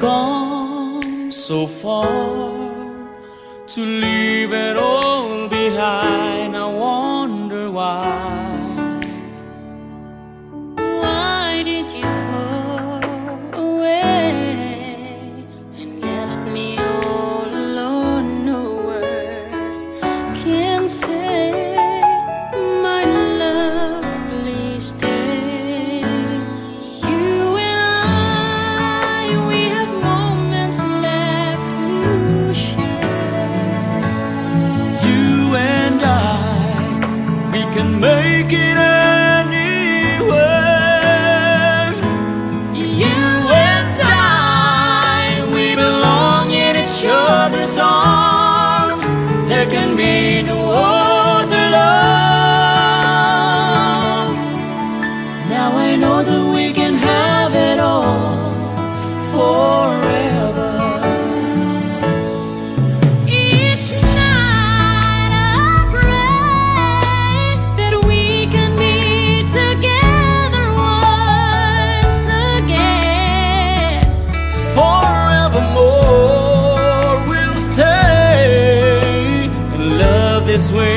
gone so far to leave it all behind. I wonder why. Why did you go away and left me all alone? No words can say, can make it anywhere. You and I, we belong in each other's arms. There can be no other love. Now I know that we can have it all forever. This way